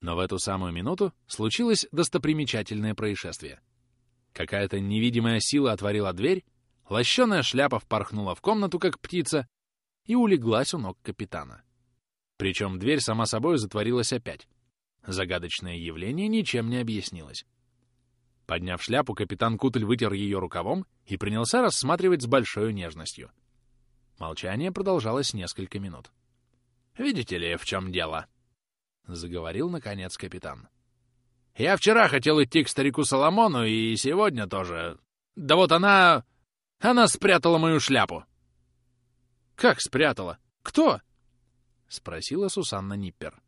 Но в эту самую минуту случилось достопримечательное происшествие. Какая-то невидимая сила отворила дверь, лощеная шляпа впорхнула в комнату, как птица, и улеглась у ног капитана. Причем дверь сама собой затворилась опять. Загадочное явление ничем не объяснилось. Подняв шляпу, капитан Кутль вытер ее рукавом и принялся рассматривать с большой нежностью. Молчание продолжалось несколько минут. «Видите ли, в чем дело?» — заговорил, наконец, капитан. «Я вчера хотел идти к старику Соломону, и сегодня тоже. Да вот она... она спрятала мою шляпу». «Как спрятала? Кто?» — спросила Сусанна Ниппер.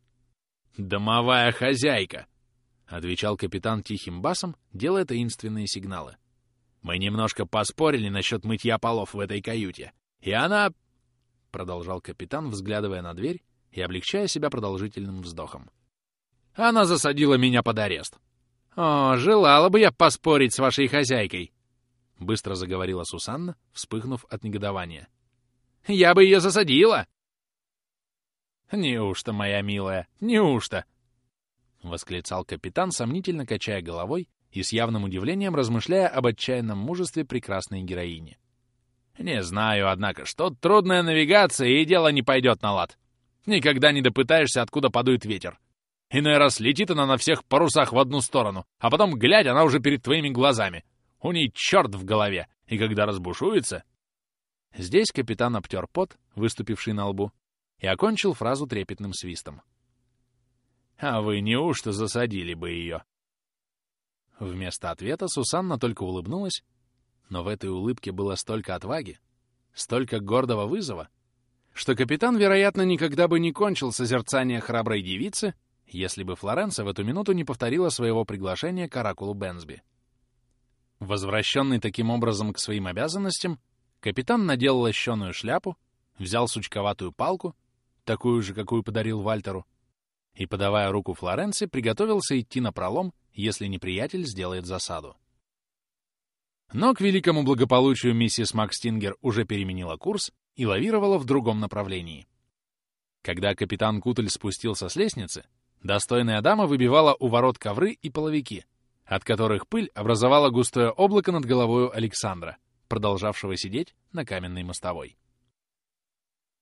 «Домовая хозяйка», — отвечал капитан тихим басом, делая таинственные сигналы. «Мы немножко поспорили насчет мытья полов в этой каюте, и она...» — продолжал капитан, взглядывая на дверь и облегчая себя продолжительным вздохом. «Она засадила меня под арест». «О, желала бы я поспорить с вашей хозяйкой!» — быстро заговорила Сусанна, вспыхнув от негодования. «Я бы ее засадила!» «Неужто, моя милая, неужто?» — восклицал капитан, сомнительно качая головой и с явным удивлением размышляя об отчаянном мужестве прекрасной героини. «Не знаю, однако, что трудная навигация, и дело не пойдет на лад. Никогда не допытаешься, откуда подует ветер. Иной раз летит она на всех парусах в одну сторону, а потом, глядь, она уже перед твоими глазами. У ней черт в голове, и когда разбушуется... Здесь капитан обтер пот, выступивший на лбу, и окончил фразу трепетным свистом. «А вы неужто засадили бы ее?» Вместо ответа Сусанна только улыбнулась, но в этой улыбке было столько отваги, столько гордого вызова, что капитан, вероятно, никогда бы не кончил созерцание храброй девицы, если бы Флоренса в эту минуту не повторила своего приглашения к оракулу Бенсби. Возвращенный таким образом к своим обязанностям, капитан надел лощеную шляпу, взял сучковатую палку, такую же, какую подарил Вальтеру, и, подавая руку Флоренции, приготовился идти на пролом, если неприятель сделает засаду. Но к великому благополучию миссис Макстингер уже переменила курс и лавировала в другом направлении. Когда капитан Кутль спустился с лестницы, достойная дама выбивала у ворот ковры и половики, от которых пыль образовала густое облако над головой Александра, продолжавшего сидеть на каменной мостовой.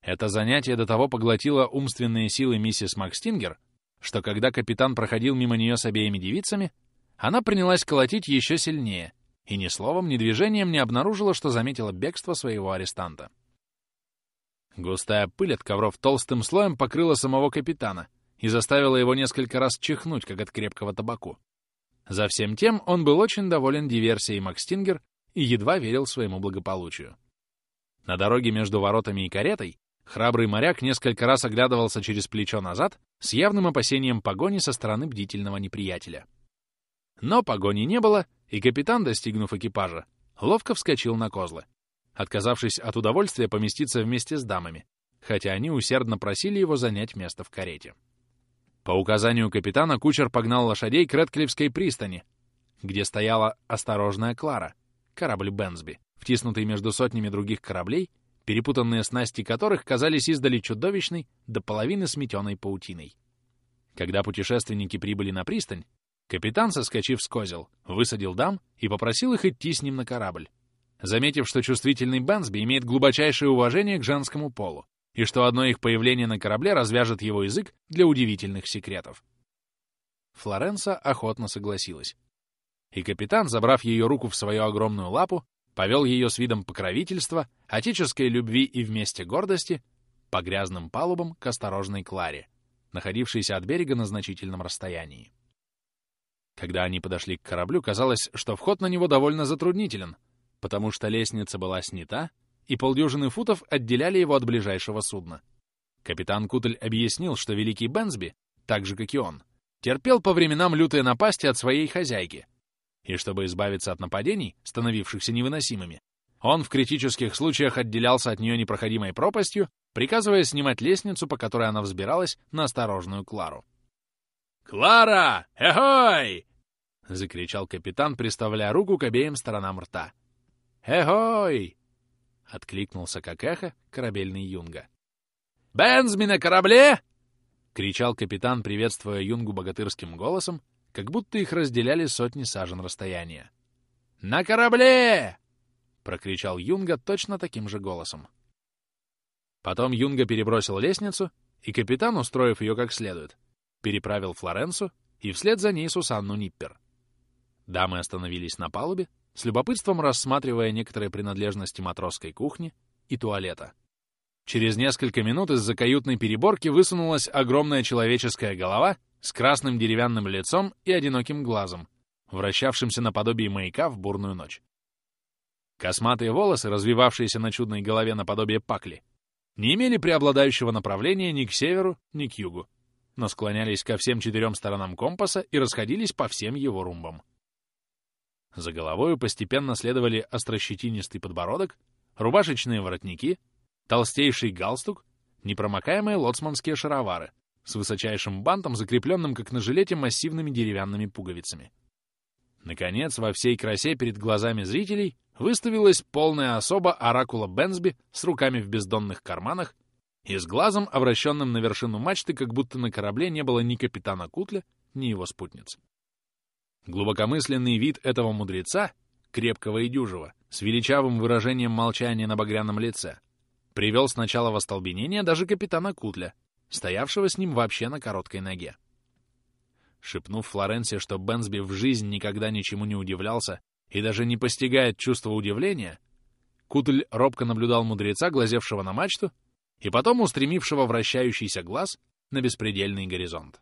Это занятие до того поглотило умственные силы миссис Макстингер, что когда капитан проходил мимо нее с обеими девицами, она принялась колотить еще сильнее и ни словом, ни движением не обнаружила, что заметила бегство своего арестанта. Густая пыль от ковров толстым слоем покрыла самого капитана и заставила его несколько раз чихнуть, как от крепкого табаку. За всем тем он был очень доволен диверсией Макстингер и едва верил своему благополучию. На дороге между воротами и каретой храбрый моряк несколько раз оглядывался через плечо назад с явным опасением погони со стороны бдительного неприятеля. Но погони не было, и капитан, достигнув экипажа, ловко вскочил на козлы отказавшись от удовольствия поместиться вместе с дамами, хотя они усердно просили его занять место в карете. По указанию капитана кучер погнал лошадей к Редклифской пристани, где стояла осторожная Клара, корабль Бенсби, втиснутый между сотнями других кораблей, перепутанные снасти которых казались издали чудовищной до половины сметенной паутиной. Когда путешественники прибыли на пристань, капитан, соскочив с козел, высадил дам и попросил их идти с ним на корабль, заметив, что чувствительный Бенсби имеет глубочайшее уважение к женскому полу и что одно их появление на корабле развяжет его язык для удивительных секретов. Флоренса охотно согласилась. И капитан, забрав ее руку в свою огромную лапу, повел ее с видом покровительства, отеческой любви и вместе гордости по грязным палубам к осторожной Кларе, находившейся от берега на значительном расстоянии. Когда они подошли к кораблю, казалось, что вход на него довольно затруднителен, потому что лестница была снята, и полдюжины футов отделяли его от ближайшего судна. Капитан Кутль объяснил, что великий Бенсби, так же, как и он, терпел по временам лютые напасти от своей хозяйки, и чтобы избавиться от нападений, становившихся невыносимыми, он в критических случаях отделялся от нее непроходимой пропастью, приказывая снимать лестницу, по которой она взбиралась на осторожную Клару. «Клара! Эхой!» — закричал капитан, приставляя руку к обеим сторонам рта. «Эхой!» — откликнулся как эхо корабельный юнга. «Бензми на корабле!» — кричал капитан, приветствуя юнгу богатырским голосом, как будто их разделяли сотни сажен расстояния. «На корабле!» — прокричал Юнга точно таким же голосом. Потом Юнга перебросил лестницу, и капитан, устроив ее как следует, переправил Флоренцу и вслед за ней Сусанну Ниппер. Дамы остановились на палубе, с любопытством рассматривая некоторые принадлежности матросской кухни и туалета. Через несколько минут из-за каютной переборки высунулась огромная человеческая голова с красным деревянным лицом и одиноким глазом, вращавшимся наподобие маяка в бурную ночь. Косматые волосы, развивавшиеся на чудной голове наподобие пакли, не имели преобладающего направления ни к северу, ни к югу, но склонялись ко всем четырем сторонам компаса и расходились по всем его румбам. За головою постепенно следовали острощетинистый подбородок, рубашечные воротники, толстейший галстук, непромокаемые лоцманские шаровары, с высочайшим бантом, закрепленным как на жилете массивными деревянными пуговицами. Наконец, во всей красе перед глазами зрителей выставилась полная особа оракула Бенсби с руками в бездонных карманах и с глазом, обращенным на вершину мачты, как будто на корабле не было ни капитана Кутля, ни его спутницы. Глубокомысленный вид этого мудреца, крепкого и дюжего, с величавым выражением молчания на багряном лице, привел сначала в остолбенение даже капитана Кутля, стоявшего с ним вообще на короткой ноге. Шепнув Флоренции, что Бенсби в жизнь никогда ничему не удивлялся и даже не постигает чувство удивления, Кутль робко наблюдал мудреца, глазевшего на мачту, и потом устремившего вращающийся глаз на беспредельный горизонт.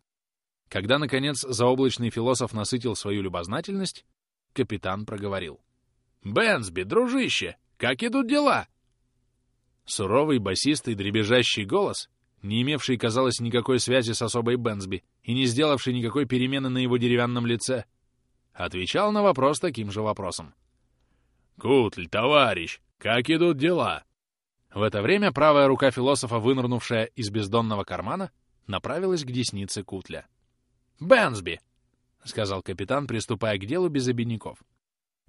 Когда, наконец, заоблачный философ насытил свою любознательность, капитан проговорил. «Бенсби, дружище, как идут дела?» Суровый, басистый, дребезжащий голс не имевший, казалось, никакой связи с особой Бенсби и не сделавший никакой перемены на его деревянном лице, отвечал на вопрос таким же вопросом. «Кутль, товарищ, как идут дела?» В это время правая рука философа, вынырнувшая из бездонного кармана, направилась к деснице Кутля. «Бенсби!» — сказал капитан, приступая к делу без обиняков.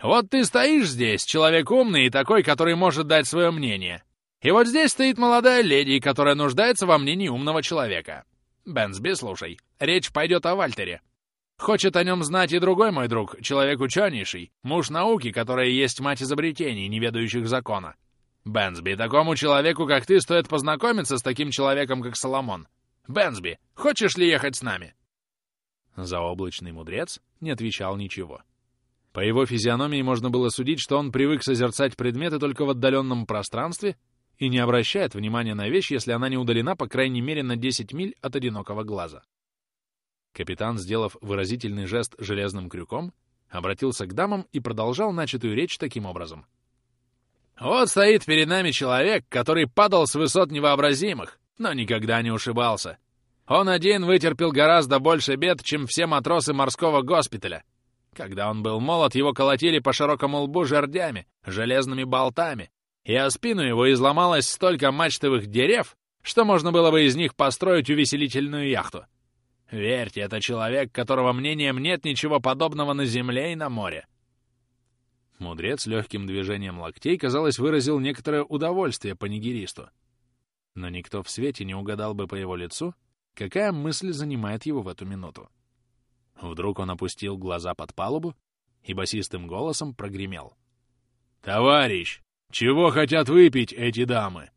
«Вот ты стоишь здесь, человек умный и такой, который может дать свое мнение. И вот здесь стоит молодая леди, которая нуждается во мнении умного человека. Бенсби, слушай, речь пойдет о Вальтере. Хочет о нем знать и другой мой друг, человек ученейший, муж науки, которая есть мать изобретений, не ведающих закона. Бенсби, такому человеку, как ты, стоит познакомиться с таким человеком, как Соломон. Бенсби, хочешь ли ехать с нами?» Заоблачный мудрец не отвечал ничего. По его физиономии можно было судить, что он привык созерцать предметы только в отдаленном пространстве и не обращает внимания на вещь, если она не удалена по крайней мере на 10 миль от одинокого глаза. Капитан, сделав выразительный жест железным крюком, обратился к дамам и продолжал начатую речь таким образом. «Вот стоит перед нами человек, который падал с высот невообразимых, но никогда не ушибался. Он один вытерпел гораздо больше бед, чем все матросы морского госпиталя. Когда он был молод, его колотили по широкому лбу жердями, железными болтами, и о спину его изломалось столько мачтовых дерев, что можно было бы из них построить увеселительную яхту. Верьте, это человек, которого мнением нет ничего подобного на земле и на море. Мудрец легким движением локтей, казалось, выразил некоторое удовольствие по нигеристу. Но никто в свете не угадал бы по его лицу, какая мысль занимает его в эту минуту. Вдруг он опустил глаза под палубу и басистым голосом прогремел. «Товарищ, чего хотят выпить эти дамы?»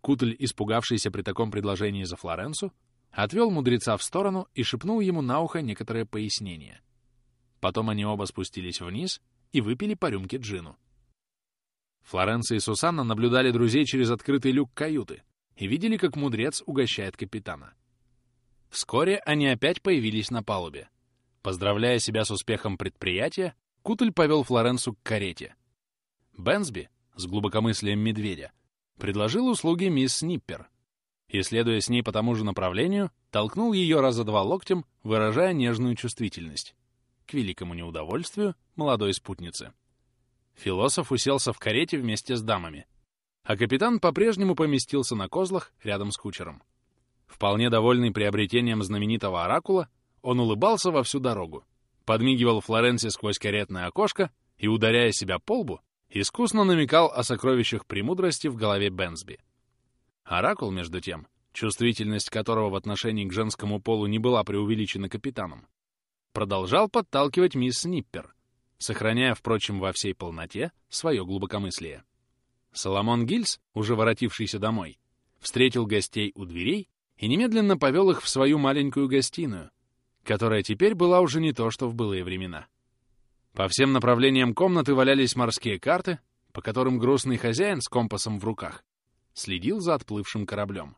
Кутль, испугавшийся при таком предложении за Флоренцу, отвел мудреца в сторону и шепнул ему на ухо некоторое пояснение. Потом они оба спустились вниз и выпили по рюмке джину. Флоренция и Сусанна наблюдали друзей через открытый люк каюты и видели, как мудрец угощает капитана. Вскоре они опять появились на палубе. Поздравляя себя с успехом предприятия, Кутль повел Флоренцию к карете. Бенсби, с глубокомыслием медведя, предложил услуги мисс Сниппер и, следуя с ней по тому же направлению, толкнул ее раза два локтем, выражая нежную чувствительность, к великому неудовольствию молодой спутницы. Философ уселся в карете вместе с дамами, а капитан по-прежнему поместился на козлах рядом с кучером. Вполне довольный приобретением знаменитого оракула, он улыбался во всю дорогу, подмигивал Флоренции сквозь каретное окошко и, ударяя себя по лбу, искусно намекал о сокровищах премудрости в голове Бенсби. Оракул, между тем, чувствительность которого в отношении к женскому полу не была преувеличена капитаном, продолжал подталкивать мисс Сниппер, сохраняя, впрочем, во всей полноте свое глубокомыслие. Соломон Гильс, уже воротившийся домой, встретил гостей у дверей и немедленно повел их в свою маленькую гостиную, которая теперь была уже не то, что в былые времена. По всем направлениям комнаты валялись морские карты, по которым грустный хозяин с компасом в руках следил за отплывшим кораблем,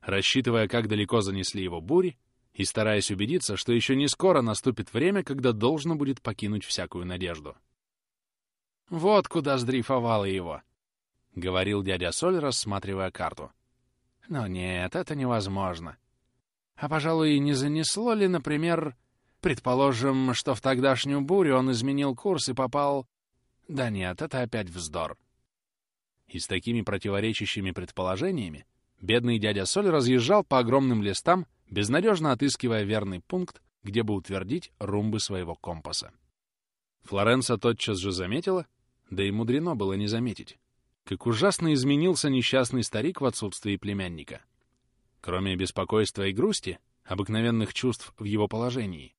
рассчитывая, как далеко занесли его бури, и стараясь убедиться, что еще не скоро наступит время, когда должно будет покинуть всякую надежду. «Вот куда сдрейфовало его», — говорил дядя Соль, рассматривая карту. «Но нет, это невозможно. А, пожалуй, не занесло ли, например, предположим, что в тогдашнюю бурю он изменил курс и попал... Да нет, это опять вздор». И с такими противоречащими предположениями бедный дядя Соль разъезжал по огромным листам, безнадежно отыскивая верный пункт, где бы утвердить румбы своего компаса. Флоренса тотчас же заметила, да и мудрено было не заметить, как ужасно изменился несчастный старик в отсутствии племянника. Кроме беспокойства и грусти, обыкновенных чувств в его положении,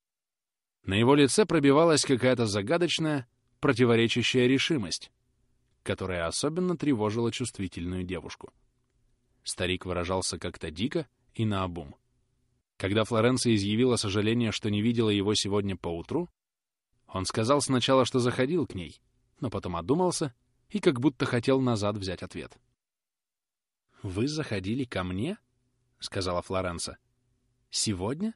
на его лице пробивалась какая-то загадочная, противоречащая решимость, которая особенно тревожила чувствительную девушку. Старик выражался как-то дико и наобум. Когда Флоренция изъявила сожаление, что не видела его сегодня поутру, он сказал сначала, что заходил к ней, но потом одумался и как будто хотел назад взять ответ. «Вы заходили ко мне?» — сказала Флоренса. «Сегодня?»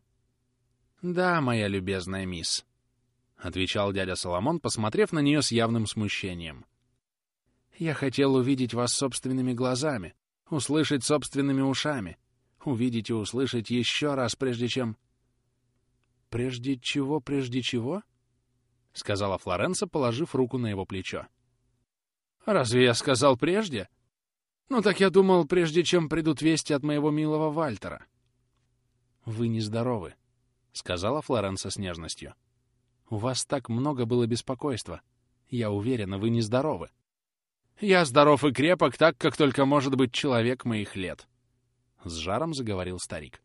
«Да, моя любезная мисс», — отвечал дядя Соломон, посмотрев на нее с явным смущением. «Я хотел увидеть вас собственными глазами, услышать собственными ушами, увидеть и услышать еще раз, прежде чем... «Прежде чего, прежде чего?» — сказала Флоренса, положив руку на его плечо. «Разве я сказал прежде? Ну так я думал, прежде чем придут вести от моего милого Вальтера». «Вы нездоровы», — сказала Флоренса с нежностью. «У вас так много было беспокойства. Я уверена, вы нездоровы». «Я здоров и крепок так, как только может быть человек моих лет», — с жаром заговорил старик.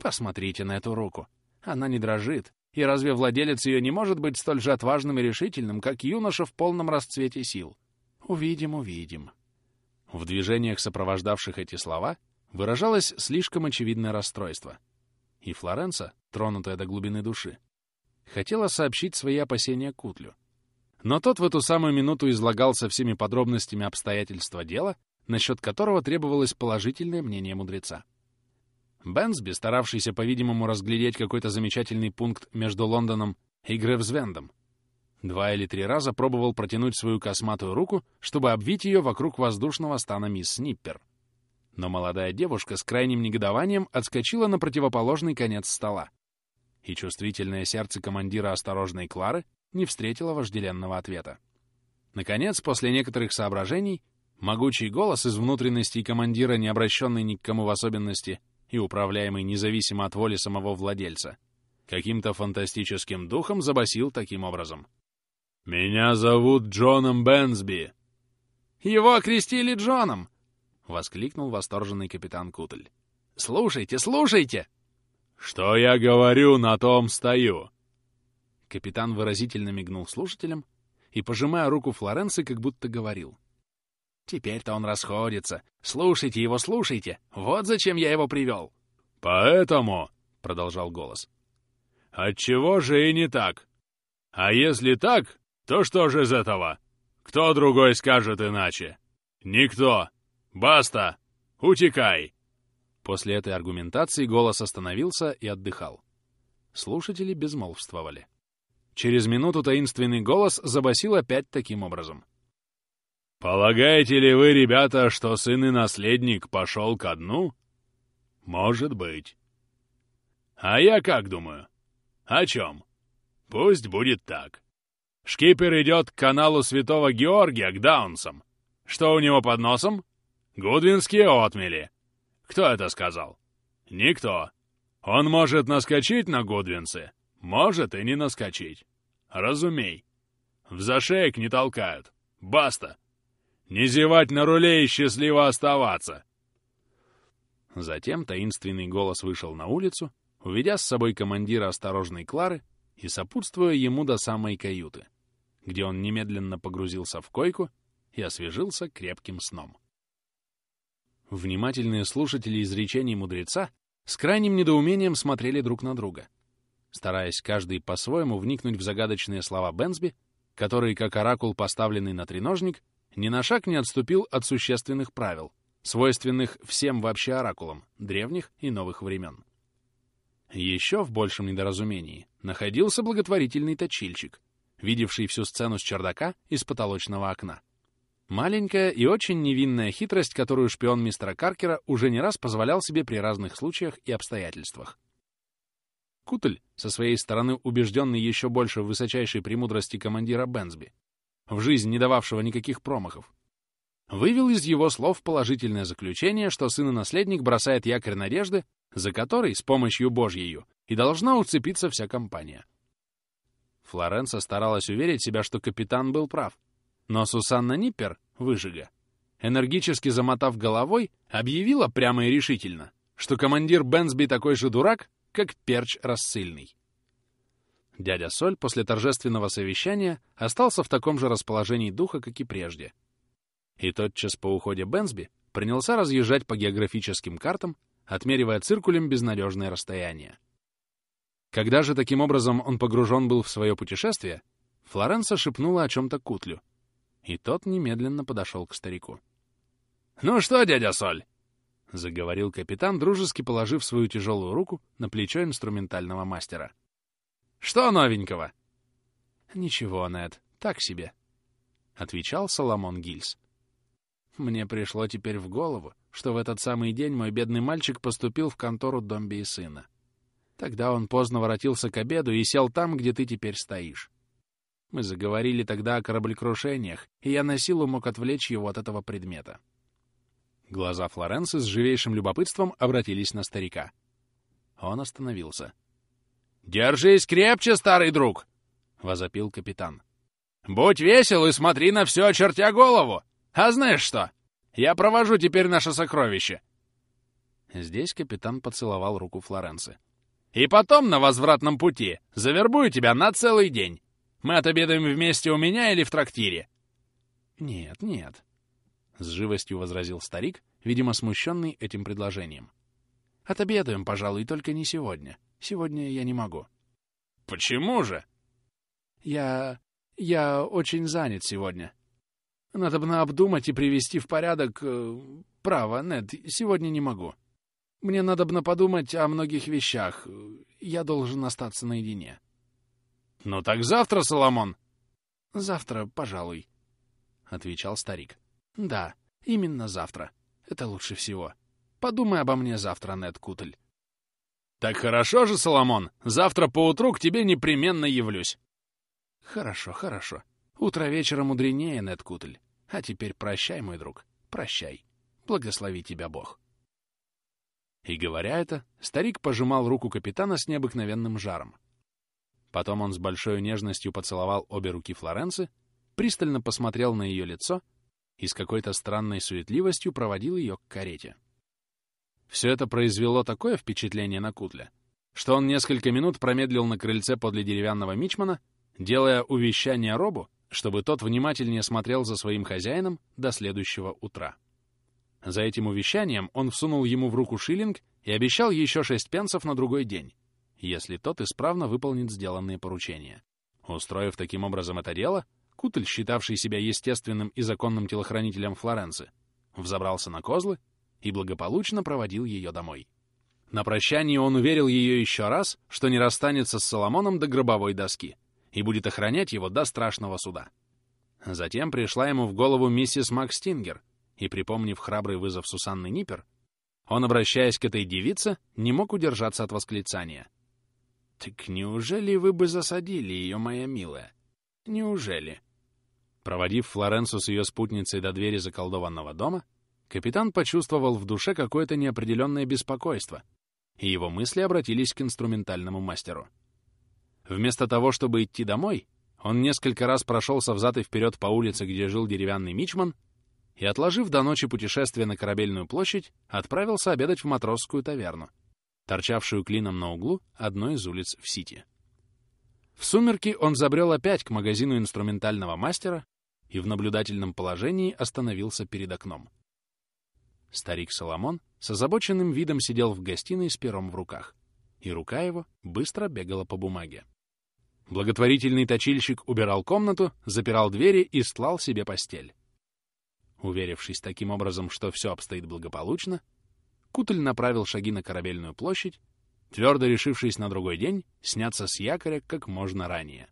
«Посмотрите на эту руку. Она не дрожит. И разве владелец ее не может быть столь же отважным и решительным, как юноша в полном расцвете сил? Увидим, увидим». В движениях, сопровождавших эти слова, выражалось слишком очевидное расстройство. И Флоренса, тронутая до глубины души, хотела сообщить свои опасения Кутлю. Но тот в эту самую минуту излагал со всеми подробностями обстоятельства дела, насчет которого требовалось положительное мнение мудреца. Бенсби, старавшийся, по-видимому, разглядеть какой-то замечательный пункт между Лондоном и Гревзвендом, два или три раза пробовал протянуть свою косматую руку, чтобы обвить ее вокруг воздушного стана мисс Сниппер. Но молодая девушка с крайним негодованием отскочила на противоположный конец стола, и чувствительное сердце командира осторожной Клары не встретило вожделенного ответа. Наконец, после некоторых соображений, Могучий голос из внутренностей командира, не обращенный ни к кому в особенности и управляемый независимо от воли самого владельца, каким-то фантастическим духом забасил таким образом. «Меня зовут Джоном Бенсби!» «Его окрестили Джоном!» — воскликнул восторженный капитан Кутль. «Слушайте, слушайте!» «Что я говорю, на том стою!» Капитан выразительно мигнул слушателям и, пожимая руку Флоренции, как будто говорил. «Теперь-то он расходится. Слушайте его, слушайте! Вот зачем я его привел!» «Поэтому», — продолжал голос, — «отчего же и не так? А если так, то что же из этого? Кто другой скажет иначе? Никто! Баста! Утекай!» После этой аргументации голос остановился и отдыхал. Слушатели безмолвствовали. Через минуту таинственный голос забасил опять таким образом. «Полагаете ли вы, ребята, что сын и наследник пошел ко дну? Может быть. А я как думаю? О чем? Пусть будет так. Шкипер идет к каналу Святого Георгия, к Даунсам. Что у него под носом? Гудвинские отмели. Кто это сказал? Никто. Он может наскочить на Гудвинсы, может и не наскочить. Разумей. В зашеек не толкают. Баста. Не зевать на руле и счастливо оставаться. Затем таинственный голос вышел на улицу, уведя с собой командира осторожной Клары и сопутствуя ему до самой каюты, где он немедленно погрузился в койку и освежился крепким сном. Внимательные слушатели изречений мудреца с крайним недоумением смотрели друг на друга — стараясь каждый по-своему вникнуть в загадочные слова Бенсби, который, как оракул, поставленный на треножник, ни на шаг не отступил от существенных правил, свойственных всем вообще оракулам древних и новых времен. Еще в большем недоразумении находился благотворительный точильщик, видевший всю сцену с чердака из потолочного окна. Маленькая и очень невинная хитрость, которую шпион мистера Каркера уже не раз позволял себе при разных случаях и обстоятельствах. Кутль, со своей стороны убежденный еще больше в высочайшей премудрости командира Бенсби, в жизнь не дававшего никаких промахов, вывел из его слов положительное заключение, что сын и наследник бросает якорь надежды, за которой, с помощью Божьей, и должна уцепиться вся компания. Флоренса старалась уверить себя, что капитан был прав, но Сусанна Ниппер, выжига, энергически замотав головой, объявила прямо и решительно, что командир Бенсби такой же дурак, как перч рассыльный. Дядя Соль после торжественного совещания остался в таком же расположении духа, как и прежде. И тотчас по уходе Бенсби принялся разъезжать по географическим картам, отмеривая циркулем безнадежное расстояние. Когда же таким образом он погружен был в свое путешествие, Флоренса шепнула о чем-то Кутлю, и тот немедленно подошел к старику. «Ну что, дядя Соль, — заговорил капитан, дружески положив свою тяжелую руку на плечо инструментального мастера. «Что новенького?» «Ничего, Нед, так себе», — отвечал Соломон Гильс. «Мне пришло теперь в голову, что в этот самый день мой бедный мальчик поступил в контору Домби и сына. Тогда он поздно воротился к обеду и сел там, где ты теперь стоишь. Мы заговорили тогда о кораблекрушениях, и я на силу мог отвлечь его от этого предмета. Глаза Флоренции с живейшим любопытством обратились на старика. Он остановился. «Держись крепче, старый друг!» — возопил капитан. «Будь весел и смотри на все, очертя голову! А знаешь что? Я провожу теперь наше сокровище!» Здесь капитан поцеловал руку Флоренции. «И потом на возвратном пути завербую тебя на целый день. Мы отобедаем вместе у меня или в трактире?» «Нет, нет», — с живостью возразил старик, видимо, смущенный этим предложением. «Отобедаем, пожалуй, только не сегодня. Сегодня я не могу». «Почему же?» «Я... я очень занят сегодня. Надо бы обдумать и привести в порядок... Э, право, нет, сегодня не могу. Мне надо бы подумать о многих вещах. Я должен остаться наедине». «Ну так завтра, Соломон!» «Завтра, пожалуй», — отвечал старик. Да, именно завтра. Это лучше всего. Подумай обо мне завтра, Нед Кутль. Так хорошо же, Соломон. Завтра поутру к тебе непременно явлюсь. Хорошо, хорошо. Утро вечера мудренее, Нед Кутль. А теперь прощай, мой друг. Прощай. Благослови тебя Бог. И говоря это, старик пожимал руку капитана с необыкновенным жаром. Потом он с большой нежностью поцеловал обе руки Флоренции, пристально посмотрел на ее лицо и с какой-то странной суетливостью проводил ее к карете. Все это произвело такое впечатление на Кутля, что он несколько минут промедлил на крыльце подле деревянного мичмана, делая увещание Робу, чтобы тот внимательнее смотрел за своим хозяином до следующего утра. За этим увещанием он всунул ему в руку шиллинг и обещал еще шесть пенсов на другой день, если тот исправно выполнит сделанные поручения. Устроив таким образом это дело, Кутль, считавший себя естественным и законным телохранителем Флоренции, взобрался на козлы и благополучно проводил ее домой. На прощании он уверил ее еще раз, что не расстанется с Соломоном до гробовой доски и будет охранять его до страшного суда. Затем пришла ему в голову миссис Макстингер, и, припомнив храбрый вызов Сусанны Ниппер, он, обращаясь к этой девице, не мог удержаться от восклицания. «Так неужели вы бы засадили ее, моя милая? Неужели?» Проводив Флоренцу с ее спутницей до двери заколдованного дома, капитан почувствовал в душе какое-то неопределенное беспокойство, и его мысли обратились к инструментальному мастеру. Вместо того, чтобы идти домой, он несколько раз прошелся взад и вперед по улице, где жил деревянный мичман, и, отложив до ночи путешествие на Корабельную площадь, отправился обедать в матросскую таверну, торчавшую клином на углу одной из улиц в Сити. В сумерки он забрел опять к магазину инструментального мастера и в наблюдательном положении остановился перед окном. Старик Соломон с озабоченным видом сидел в гостиной с пером в руках, и рука его быстро бегала по бумаге. Благотворительный точильщик убирал комнату, запирал двери и стлал себе постель. Уверившись таким образом, что все обстоит благополучно, Кутль направил шаги на Корабельную площадь, твердо решившись на другой день сняться с якоря как можно ранее.